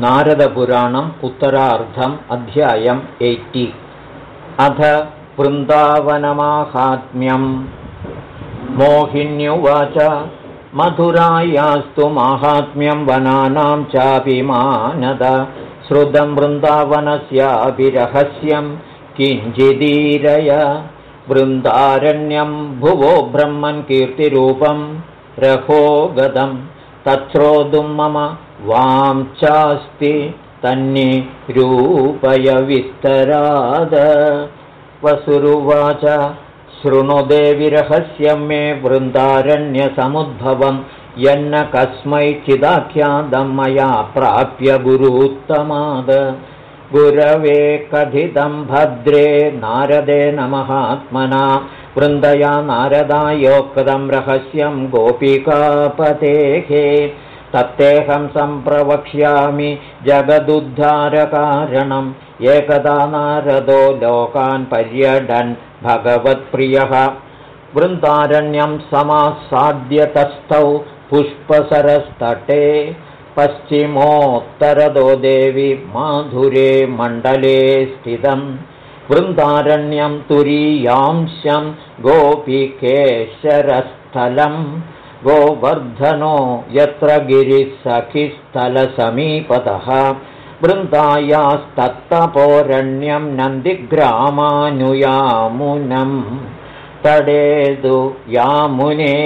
नारदपुराणम् उत्तरार्धम् अध्यायम् एय्टि। अथ वृन्दावनमाहात्म्यम्। मोहिन्युवाच मधुरायास्तु माहात्म्यं वनानां चाभिमानद श्रुतं वृन्दावनस्याभिरहस्यं किञ्चिदीरय। वृन्दारण्यं भुवो ब्रह्मन् कीर्तिरूपं रहो गदम् तच्छ्रोतुं मम वां चास्ति तन्निरूपयविस्तराद वसुरुवाच शृणुदेविरहस्यं मे वृन्दारण्यसमुद्भवं यन्न कस्मैचिदाख्यातं मया प्राप्य गुरूत्तमाद गुरवे कथितं भद्रे नारदेन महात्मना वृन्दया नारदायोक्तं रहस्यं गोपिकापतेः। तत्तेऽहं सम्प्रवक्ष्यामि जगदुद्धारकारणम्। एकदा नारदो लोकान् पर्यटन् भगवत्प्रियः। वृन्दारण्यं समासाद्यतस्थौ पुष्पसरस्तटे पश्चिमोत्तरदो देवि माधुरे मण्डले स्थितम् वृन्दारण्यं तुरीयांशं गोपिकेशरस्थलम् गोवर्धनो यत्र गिरिसखिस्थलसमीपतः वृन्दायास्तत्तपोरण्यं नन्दिग्रामानुयामुनम् तडेदु यामुने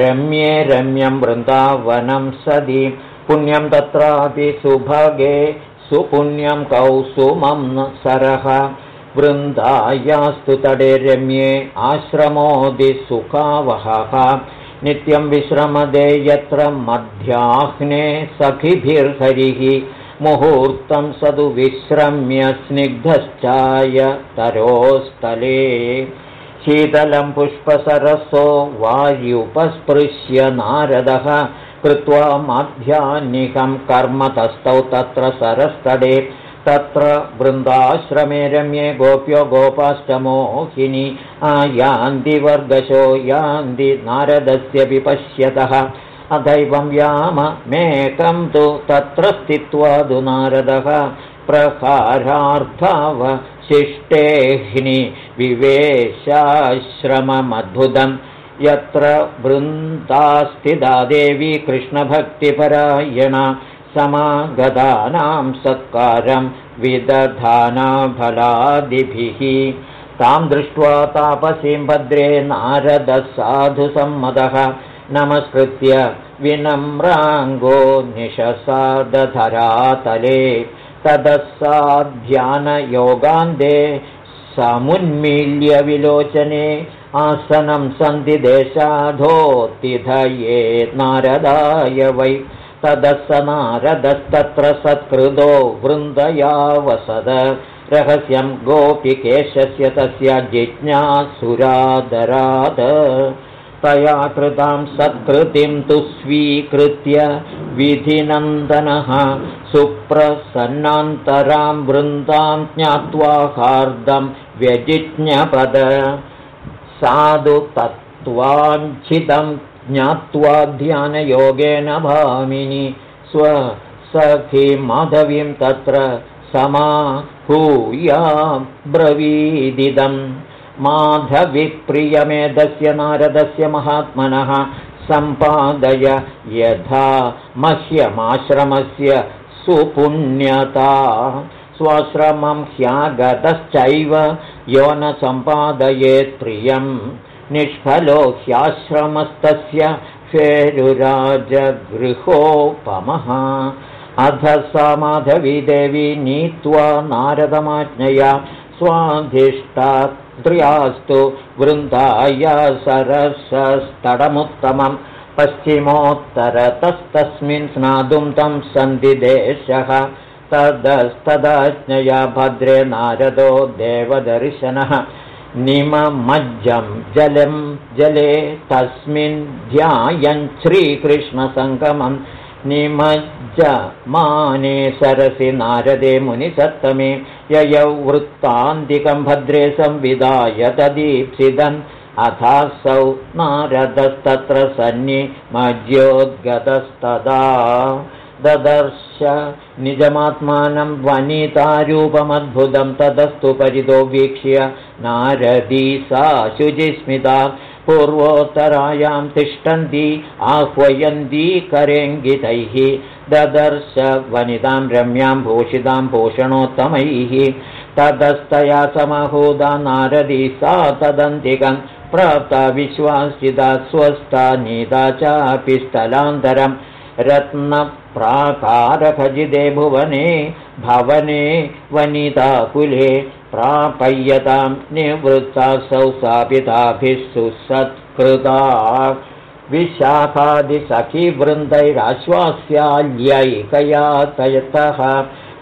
रम्ये रम्यं वृन्दावनं सदि पुण्यं तत्रापि सुभगे सुपुण्यं कौसुमं सरः। वृन्दायास्तु तडे रम्ये आश्रमोदिसुखावहः नित्यं विश्रमदे यत्र मध्याह्ने सखिभिर्हरिः। मुहूर्तं सदु विश्रम्य स्निग्धश्चाय तरोस्थले। शीतलं पुष्पसरसो वार्युपस्पृश्य नारदः कृत्वा माध्याह्निकं कर्म तस्थौ तत्र सरस्तडे। तत्र वृन्दाश्रमे रम्ये गोप्यो गोपाष्टमोहिनि आयान्दिवर्गशो यान्ति नारदस्य विपश्यतः। अथैवं याममेकं तु तत्र स्थित्वा तु नारदः। प्रकारार्थावशिष्टेह्नि विवेशाश्रममद्भुतं यत्र वृन्दास्थिता देवी कृष्णभक्तिपरायणा समागतानां सत्कारं विदधानाफलादिभिः। तां दृष्ट्वा तापसीं भद्रे नारदसाधुसम्मतः नमस्कृत्य विनम्राङ्गो निशसादधरातले। तदः ध्यानयोगान्ते समुन्मील्य विलोचने आसनं सन्ति देशाधोत्तिधये नारदाय वै। तदः स नारदस्तत्र सत्कृतो वृन्दया वसद रहस्यं गोपिकेशस्य तस्य जिज्ञासुरादराद। तया कृतां सत्कृतिं तु स्वीकृत्य विधिनन्दनः। सुप्रसन्नान्तरां वृन्दां ज्ञात्वा हार्दं व्यजिज्ञपद साधु तत्त्वाञ्छितं ज्ञात्वा ध्यानयोगेन भामिनि स्वसखिमाधवीं तत्र समाहूया ब्रवीदिदम् माधविप्रियमेधस्य नारदस्य महात्मनः सम्पादय यथा मह्यमाश्रमस्य सुपुण्यता स्वाश्रमं ह्यागतश्चैव यो न सम्पादयेत् प्रियं निष्फलो ह्याश्रमस्तस्य फेरुराजगृहोपमः। अध सा माधवीदेवी नीत्वा नारदमाज्ञया स्वाधिष्ठात्र्यास्तु वृन्दाय सरसस्तडमुत्तमं पश्चिमोत्तरतस्तस्मिन् स्नातुं तं सन्धिदेशः तदस्तदाज्ञया भद्रे नारदो देवदर्शनः निममज्जं जलं जले तस्मिन् ध्यायन् श्रीकृष्णसङ्गमम् निमज्जमाने सरसि नारदे मुनिसत्तमे ययौ वृत्तान्तिकं भद्रे संविदाय तदीप्सिदन् अथासौ नारदस्तत्र सन्निमज्योद्गतस्तदा ददर्श निजमात्मानं वनितारूपमद्भुतं ततस्तु परितो वीक्ष्य नारदी सा शुचिस्मिता पूर्वोत्तरायां तिष्ठन्ती आह्वयन्ती करेङ्गितैः ददर्श वनितां रम्यां भूषितां भूषणोत्तमैः ततस्तया समहूदा नारदी सा तदन्तिकं प्राप्ता विश्वासिता स्वस्था नीता चापि स्थलान्तरं रत्नप्राकारखजिते भुवने भवने वनिताकुले प्रापय्यतां निवृत्तासौ सापिताभिः सुसत्कृता। विशाखादिसखीवृन्दैराश्वास्याल्यैकया तयतः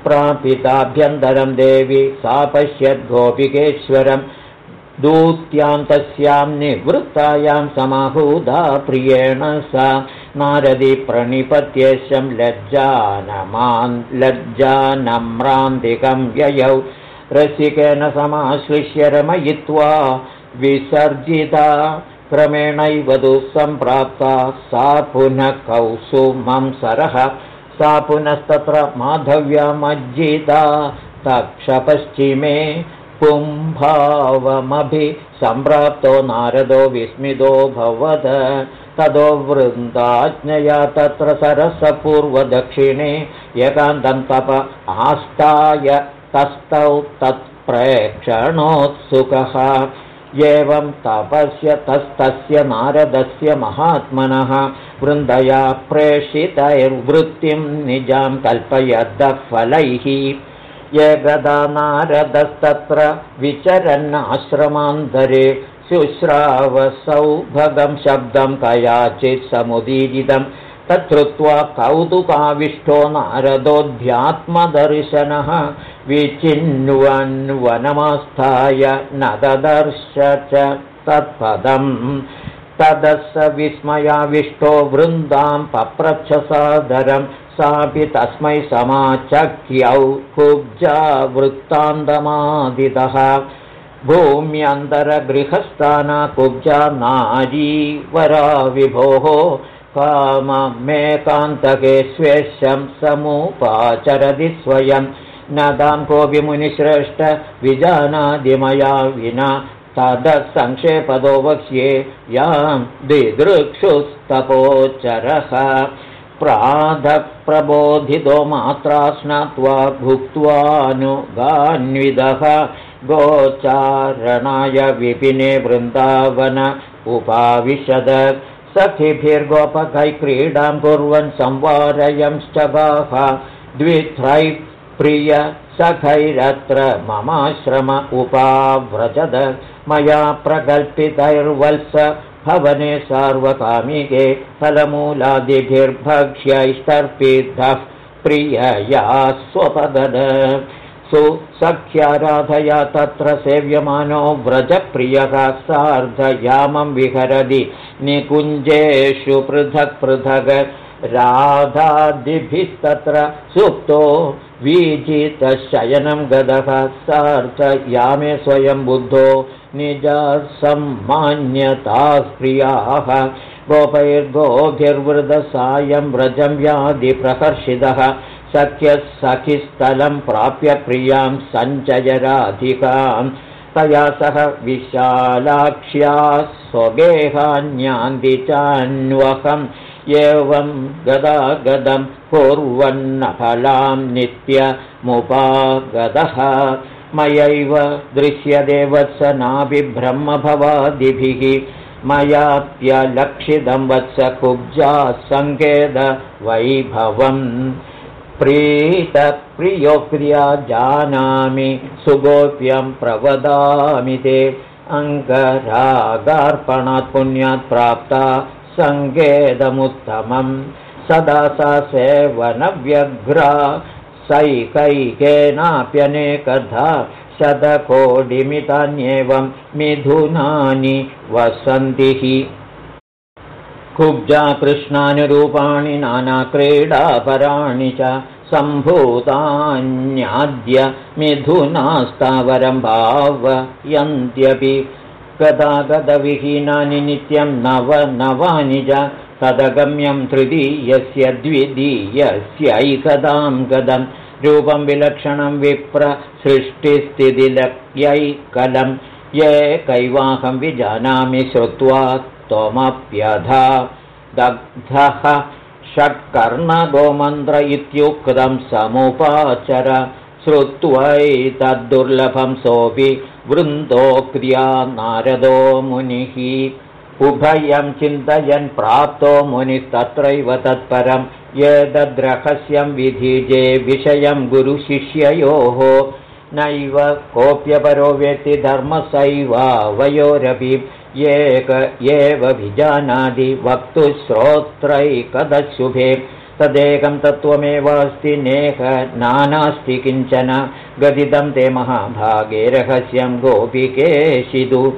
प्रापिताभ्यन्तरं देवी सा पश्यद्गोपिकेश्वरं दूत्यां तस्यां निवृत्तायां समाहूदा प्रियेण सा नारदी प्रणिपत्येशं लज्जानमान् लज्जानम्रान्तिकं ययौ। रसिकेन समाश्लिष्य रमयित्वा विसर्जिता। क्रमेणैव सम्प्राप्ता सा पुनः कौसुमं सरः। सा पुनस्तत्र माधव्यमज्जिता। तक्षपश्चिमे पुम्भावमभि सम्प्राप्तो नारदो विस्मितो भवद तदो वृन्दाज्ञया तत्र सरसपूर्वदक्षिणे एकान्तं तप आस्ताय तस्थौ तत्प्रेक्षणोत्सुकः। एवं तपस्य तस्तस्य नारदस्य महात्मनः वृन्दया प्रेषितैर्वृत्तिं निजां कल्पयद्दफलैः यगदा नारदस्तत्र विचरन्नाश्रमान्तरे शुश्रावसौभगं शब्दं कयाचित् समुदीरितं। तच्छ्रुत्वा कौतुकाविष्टो नारदोऽध्यात्मदर्शनः न ददर्श च तत्पदम्। तदः स विस्मयाविष्टो वृन्दां पप्रच्छसादरं। सापि तस्मै समाचक्यौ कुब्जा वृत्तान्तमादितः भूम्यन्तरगृहस्थाना कुब्जा नारी वरा विभोः काममेकान्तके स्वेशं समुपाचरति स्वयम् न तां कोऽपि मुनिश्रेष्ठ विजानादिमया विना तदसङ्क्षेपदो वक्ष्ये यां दिदृक्षुस्तपोचरः। प्राधप्रबोधितो मात्रा स्नात्वा भुक्त्वानुगान्विदः गोचारणाय विपिने वृन्दावन उपाविशद। सखिभिर्गोपकैक्रीडां कुर्वन् संवारयंश्च बाह। द्वित्रैः प्रिय सखैरत्र ममाश्रम उपाव्रजद। मया प्रकल्पितैर्वल्स भवने सार्वकामिके फलमूलादिभिर्भक्ष्यैस्तर्पिद्धः प्रियया स्वपदद सुसख्याराधया तत्र सेव्यमानो व्रजप्रियः सार्धयामं विहरदि निकुञ्जेषु पृथक् पृथक् राधादिभिस्तत्र सुप्तो वीजितशयनं गदः सार्थयामे स्वयं बुद्धो निजसम्मान्यताः प्रियाः गोपैर्गोभिर्वृदसायं व्रजं व्याधिप्रकर्षितः सख्यः सखिस्थलं प्राप्य प्रियां सञ्चयराधिकां तया सह विशालाक्ष्या स्वगेहान्यान्ति चान्वहम् एवं गदा गदं कुर्वन्नफलां नित्यमुपागतः मयैव दृश्यते वत्स नाभिब्रह्मभवादिभिः मयाप्यलक्षितं वत्स कुब्जा सङ्केतवैभवम् प्रीतप्रियोक्रिया जानामि सुगोप्यं प्रवदामि ते अङ्गरागार्पणात् पुण्यात् प्राप्ता सङ्केतमुत्तमं सदा सा सेवनव्यघ्रा सैकैकेनाप्यनेकधा शतकोटिमितान्येवं मिथुनानि वसन्तिः कुब्जा कृष्णानुरूपाणि नानाक्रीडापराणि च सम्भूतान्याद्य मिथुनास्तावरं भावयन्त्यपि गदागदविहीनानि नित्यं नव नवानि च तदगम्यं तृतीयस्य द्वितीयस्यैकदां गदं रूपं विलक्षणं विप्र सृष्टिस्थितिलयैकलं ये कैवाहं विजानामि श्रुत्वा त्वमप्यधा दग्धः षट्कर्णगोमन्त्र इत्युक्तं समुपाचर श्रुत्वैतद्दुर्लभं सोऽपि वृन्दोक्रिया नारदो मुनिः। उभयं चिन्तयन् प्राप्तो मुनिस्तत्रैव तत्परं। यदद्रहस्यं विधिजे विषयं गुरुशिष्ययोः। नैव कोऽप्यपरो वेत्ति धर्मसैवावयोरपि एक एव विजानादि वक्तुश्रोत्रैकदशुभे तदेकं तत्त्वमेवास्ति नेह नानास्ति किञ्चन। गदितं ते महाभागे रहस्यं गोपिकेशिदु।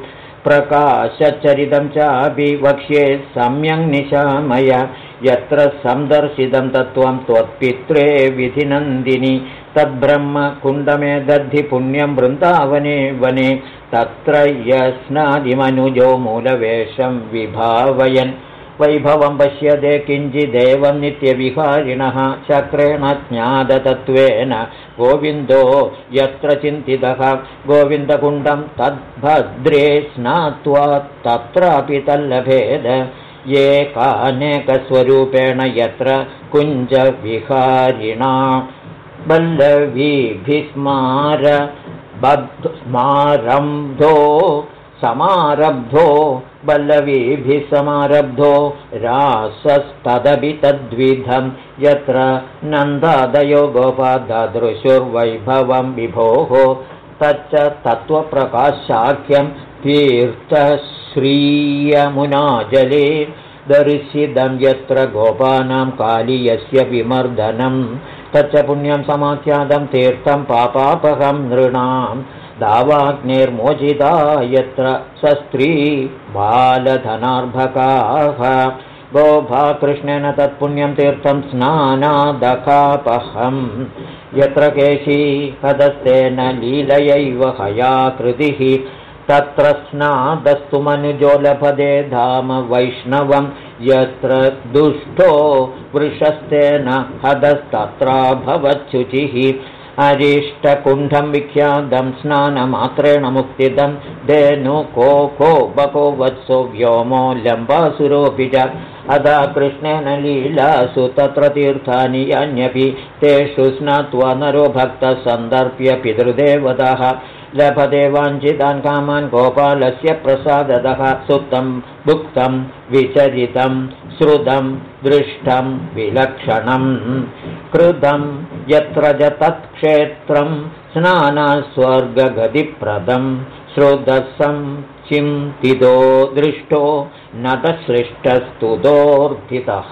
प्रकाशचरितं चापि वक्ष्ये सम्यङ् निशामय। यत्र सन्दर्शितं तत्त्वं त्वत्पित्रे विधिनन्दिनि। तद्ब्रह्म कुण्डमे दद्धि पुण्यं वृन्दावने वने तत्र यस्नादिमनुजो मूलवेषं विभावयन्। वैभवं पश्यते किञ्चिदेवं नित्यविहारिणः। चक्रेण ज्ञाततत्त्वेन गोविन्दो यत्र चिन्तितः। गोविन्दकुण्डं तद्भद्रे स्नात्वा तत्रापि तल्लभेद। एकानेकस्वरूपेण यत्र कुञ्जविहारिणा। बल्लवीभिस्मार स्मारब्धो समारब्धो बल्लवीभिः समारब्धो रासस्तदपि तद्विधं यत्र नन्दादयो गोपाददृशुर्वैभवं विभोः तच्च तत्त्वप्रकाशाख्यं तीर्थश्रीयमुनाजले दर्शितं यत्र गोपानां कालीयस्य विमर्दनं तच्च पुण्यं समाख्यातं तीर्थं पापापहं नृणाम् दावाग्नेर्मोचिता यत्र स स्त्री बालधनार्भकाः। गोभाकृष्णेन तत्पुण्यं तीर्थं स्नानादकापहम् यत्र केशी हदस्तेन लीलयैव हयाकृतिः तत्र स्नादस्तु मनुजो लभदे धाम वैष्णवं यत्र दुष्टो वृषस्तेन हदस्तत्रा भवच्छुचिः अरिष्टकुण्ठं विख्यातं स्नानमात्रेण मुक्तिदं धेनु को बको वत्सो व्योमो लम्बासुरोऽपि च। अदा कृष्णेन लीलासु तत्र तीर्थानि अन्यपि तेषु स्नात्वा नरो भक्तसन्दर्प्य पितृदेवतः लभते वाञ्छितान् कामान् गोपालस्य प्रसादतः सुप्तं भुक्तं विचरितं श्रुतं दृष्टं विलक्षणम् कृतं यत्र च तत्क्षेत्रं स्नानास्वर्गगतिप्रदं। श्रोतसं चिन्तितो दृष्टो नतसृष्टस्तुतोऽर्थितः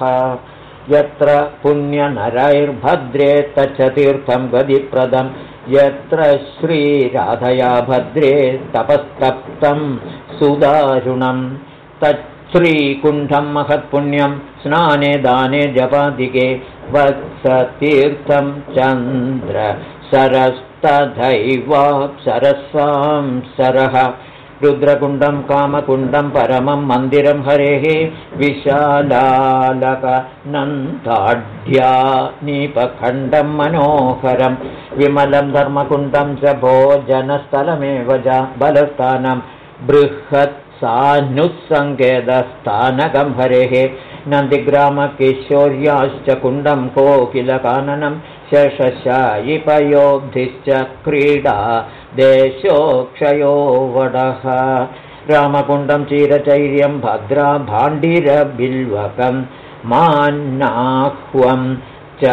यत्र पुण्यनरैर्भद्रे तच्च तीर्थं गतिप्रदं यत्र श्रीराधया भद्रे तपस्तप्तं सुदारुणं तच्छ्रीकुण्ठं महत्पुण्यं स्नाने दाने जपादिके वत्सतीर्थं चन्द्र सरस्तथैवाप्सरसां सरः रुद्रकुण्डं कामकुण्डं परमं मन्दिरं हरेः विशालालकनन्दाढ्या नीपखण्डं मनोहरं। विमलं धर्मकुण्डं च भोजनस्थलमेव च बलस्थानं। बृहत् सानुस्सङ्केतस्थानकं हरेः। नन्दिग्रामकिशोर्याश्च कुण्डं कोकिलकाननं शशशायिपयोब्धिश्च क्रीडा देशोक्षयो वडः। रामकुण्डं चिरचैर्यं भद्रा भाण्डिरबिल्वकं मान्नाह्वं च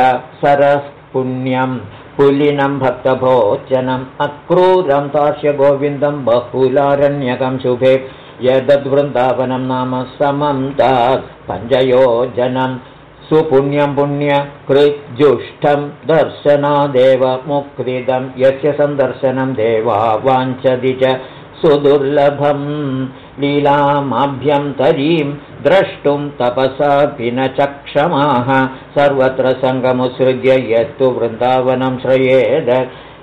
सरः पुण्यं पुलिनं भक्तभोजनम् अक्रूरं तार्श्यगोविन्दं बहुलारण्यकं शुभे। यदद्वृन्दावनं नाम समं तात् पञ्चयोजनं सुपुण्यं पुण्यकृज्जुष्टं दर्शनादेव मुक्तिदं यस्य सन्दर्शनं देवा वाञ्छति च सुदुर्लभं लीलामाभ्यन्तरीं द्रष्टुं तपसापि न चक्षमाः सर्वत्र सङ्गमुत्सृज्य यत्तु वृन्दावनं श्रयेद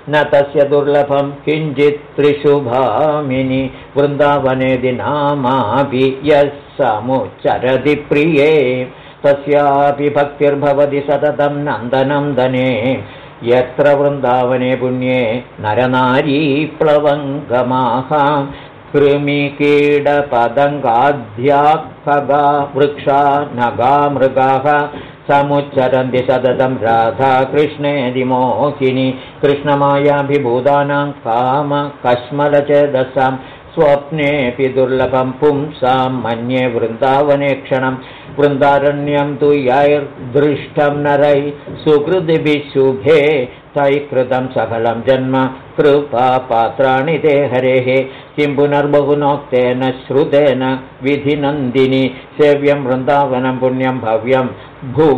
न तस्य दुर्लभं किञ्चित् त्रिशुभामिनि वृन्दावनेदि नामापि यः समुच्चरति प्रिये तस्यापि भक्तिर्भवति सततं नन्दनन्दने यत्र वृन्दावने पुण्ये नरनारी प्लवङ्गमाः कृमिकीडपदङ्गाद्या खगा वृक्षा नगा मृगाः समुच्चरन्ति सततं राधा कृष्णेदिमोहिनि कृष्णमायाभिभूतानां काम स्वप्नेऽपि दुर्लभं पुंसां मन्ये वृन्दावने क्षणं। वृन्दारण्यं तु यैर्दृष्टं नरै सुहृदिभिः शुभे तैः कृतं सफलं जन्म कृपापात्राणि ते हरेः। किं पुनर्बहुनोक्तेन श्रुतेन विधिनन्दिनि सेव्यं वृन्दावनं पुण्यं भव्यं भु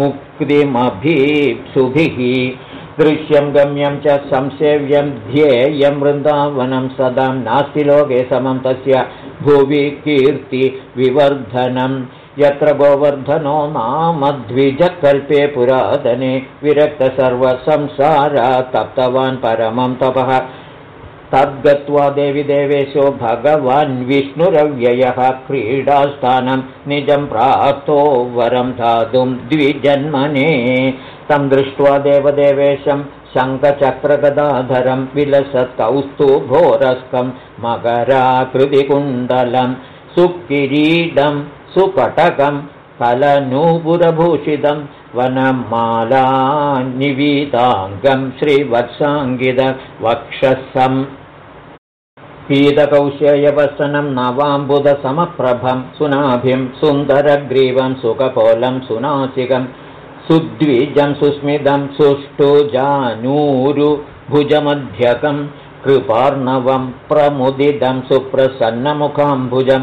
मुक्तिमभीप्सुभिः दृश्यं गम्यं च संसेव्यं ध्येयं वृन्दावनं सदा नास्ति लोके समं तस्य भुवि कीर्तिविवर्धनं यत्र गोवर्धनो नामद्विजकल्पे पुरातने विरक्तसर्वसंसारा तप्तवान् परमं तपः तद्गत्वा देवि देवेशो भगवान् विष्णुरव्ययः क्रीडास्थानं निजं प्राप्तो वरं दातुं द्विजन्मने। तं दृष्ट्वा देवदेवेशं शङ्खचक्रगदाधरं विलसत्कौस्तुभोरस्कं मकराकृतिकुण्डलं सुकिरीडं सुपटकं कलनूपुरभूषितं वनमालानिवीताङ्गं श्रीवत्साङ्गिदवक्षसम् पीतकौशेयवसनं नवाम्बुदसमप्रभं सुनाभिं सुन्दरग्रीवं सुखपोलं सुनासिकम् सुद्विजं सुस्मितं सुष्ठु जानूरुभुजमध्यकं कृपार्णवं प्रमुदितं सुप्रसन्नमुखाम्भुजं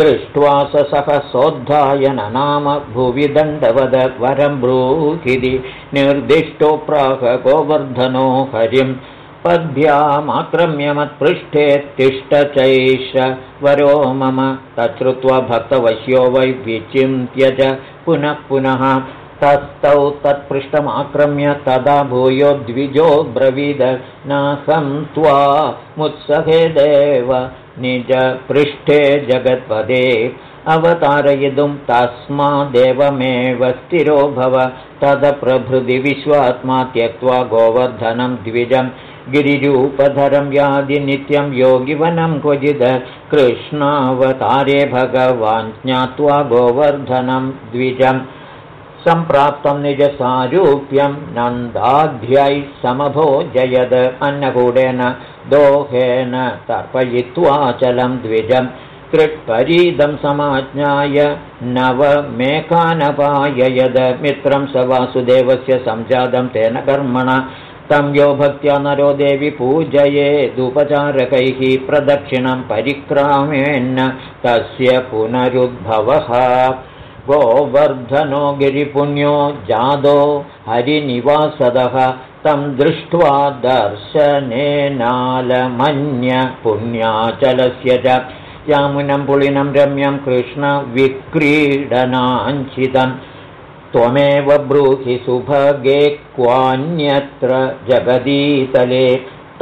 दृष्ट्वा स सोद्धाय नाम भुवि दण्डवद वरं ब्रूहिति निर्दिष्टो प्राह गोवर्धनो हरिं पद्भ्यामाक्रम्यमत्पृष्ठे तिष्ठ चैष वरो मम तच्छ्रुत्वा भक्तवश्यो वै विचिन्त्य च पुनः पुनः तस्थौ तत्पृष्ठमाक्रम्य तदा भूयो द्विजो ब्रवीद नाहं त्वा मुत्सहे देव निजपृष्ठे जगत्पदे। अवतारयितुं तस्मादेवमेव स्थिरो भव। तदप्रभृति विश्वात्मा त्यक्त्वा गोवर्धनं द्विजं गिरिरूपधरं यादि नित्यं योगिवनं क्वचिद। कृष्णावतारे भगवान् ज्ञात्वा गोवर्धनं द्विजम् सम्प्राप्तं निजसारूप्यं नन्दाध्यै समभोजयद अन्नकूडेन दोहेन तर्पयित्वाचलं द्विजं कृट्परीदं समाज्ञाय नवमेकानपाययद मित्रं स वासुदेवस्य सञ्जातं तेन कर्मणा तं यो भक्त्या नरो देवि पूजयेदुपचारकैः प्रदक्षिणं परिक्रामेन्न तस्य पुनरुद्भवः गोवर्धनो गिरिपुण्यो जादो हरिनिवासदः तं दृष्ट्वा दर्शनेनालमन्य पुण्याचलस्य च यामुनं पुलिनं रम्यं कृष्णविक्रीडनाञ्चितं त्वमेव ब्रूहि सुभगे क्वान्यत्र जगदीतले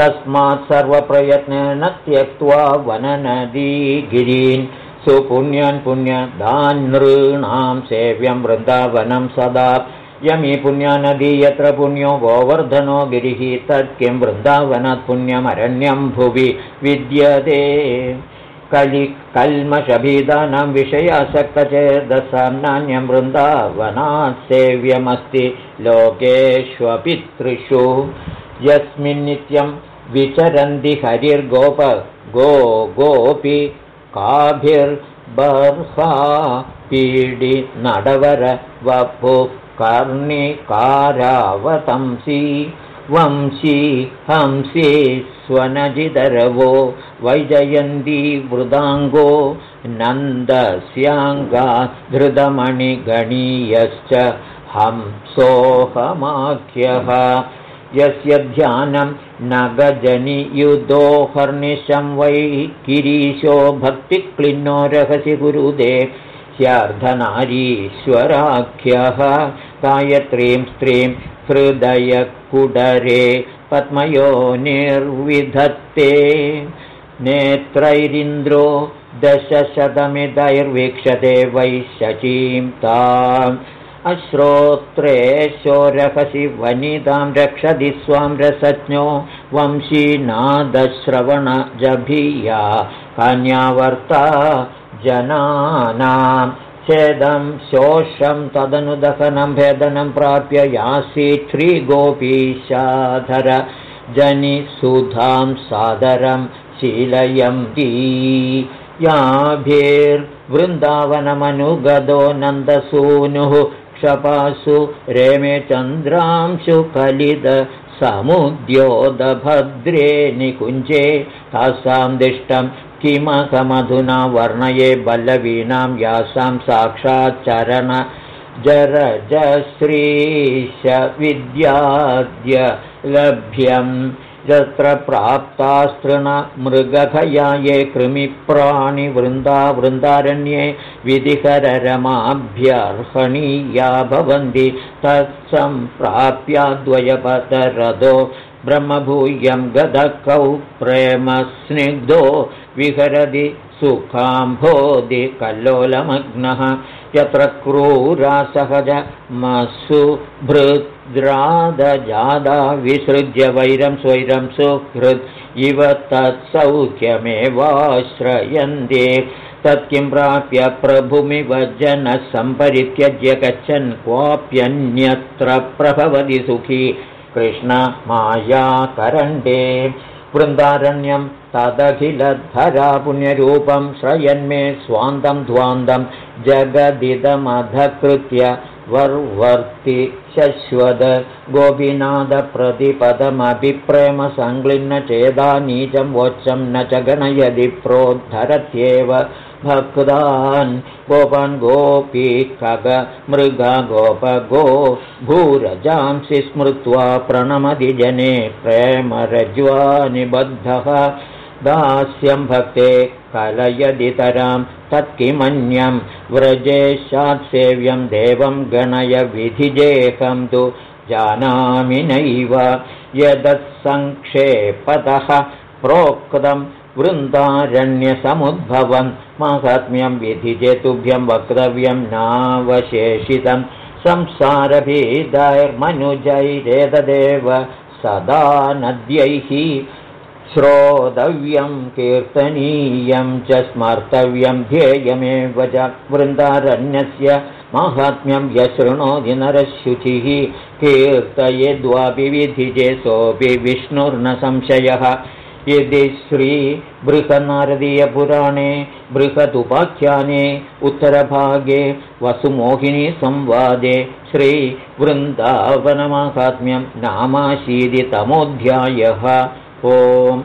तस्मात् सर्वप्रयत्नेन त्यक्त्वा वननदीगिरीन् सुपुण्यान् पुण्यदानृणां सेव्यं वृन्दावनं सदा। यमी पुण्यानदी यत्र पुण्यो गोवर्धनो गिरिः तत् किं वृन्दावनात् पुण्यमरण्यं भुवि विद्यते। कलिकल्मषभीदानां विषयासक्तचेदसां नान्यं वृन्दावनात् सेव्यमस्ति लोकेष्वपितृषु। यस्मिन्नित्यं विचरन्ति हरिर्गोप गो गोपि काभिर्बर्हा पीडि नडवर वपुः कर्णिकारावतंसि वंशी हंसी स्वनजिदरवो वैजयन्ती वृदाङ्गो नन्दस्याङ्गा धृतमणिगणीयश्च हंसोऽहमाख्यः यस्य ध्यानं न गजनियुधोहर्निशं वै किरीशो भक्तिक्लिन्नो रहसि गुरुदे ह्यर्धनारीश्वराख्यः। गायत्रीं स्त्रीं हृदयकुडरे पद्मयो निर्विधत्ते। नेत्रैरिन्द्रो दशशतमिदैर्वीक्षते वै शचीं ताम् अश्रोत्रेशोरहसि वनितां रक्षति स्वां रसज्ञो वंशीनादश्रवणजभिया कन्यावर्ता जनानां छेदं शोषं तदनुदहनं भेदनं प्राप्य यासि श्रीगोपीशाधर जनिसुधां सादरं शीलयन्ती याभिर्वृन्दावनमनुगदो नन्दसूनुः क्षपासु रेमे चन्द्रांशु कलिद समुद्योदभद्रे निकुञ्जे तासां दिष्टं किमकमधुना वर्णये बल्लवीनां यासां साक्षाच्चरण जरजश्रीश विद्याद्य लभ्यम् यत्र प्राप्तास्तृणमृगभया ये कृमिप्राणिवृन्दा वृन्दारण्ये विधिकररमाभ्यर्हणीया भवन्ति। तत्सम्प्राप्याद्वयपदरथो ब्रह्मभूयं गदकौ प्रेमस्निग्धो विहरति सुखाम्भोदि कल्लोलमग्नः यत्र क्रूरासहजमसु भृद्रादजादा विसृज्य वैरं स्वैरं सुहृद् इव तत्सौख्यमेवाश्रयन्ते। तत्किं प्राप्य प्रभुमिव जनः सम्परित्यज्य गच्छन् क्वाप्यन्यत्र प्रभवति सुखी। कृष्णमायाकरण्डे वृन्दारण्यं तदखिलधरा पुण्यरूपं श्रयन्मे स्वान्तं ध्वान्तं जगदिदमधकृत्य वर्वर्ति शश्वद गोपीनाथप्रतिपदमभिप्रेमसङ्क्लिन्न चेदा नीचं वोच्चं न च गणयदि प्रोद्धरत्येव भक्तान् गोपान् गोपी खग मृगा गोप गो भूरजांसि स्मृत्वा प्रणमति जने प्रेमरज्वा निबद्धः दास्यं भक्ते कलयदितरां तत्किमन्यं व्रजेशात्सेव्यं देवं गणय विधिजेकं तु जानामि नैव यदत्सङ्क्षेपतः प्रोक्तं वृन्दारण्यसमुद्भवं माहात्म्यं विधिजेतुभ्यं वक्तव्यं नावशेषितं संसारभीदैर्मनुजैरेतदेव सदा नद्यैः श्रोतव्यं कीर्तनीयं च स्मर्तव्यं ध्येयमेव च वृन्दारण्यस्य माहात्म्यं यशृणोति नरशुचिः कीर्तयेद्वापि विधिजे सोऽपि विष्णुर्न संशयः यदि श्रीबृहन्नारदीयपुराणे बृहदुपाख्याने उत्तरभागे वसुमोहिनीसंवादे श्रीवृन्दावनमाहात्म्यं नामाशीतितमोऽध्यायः ओम्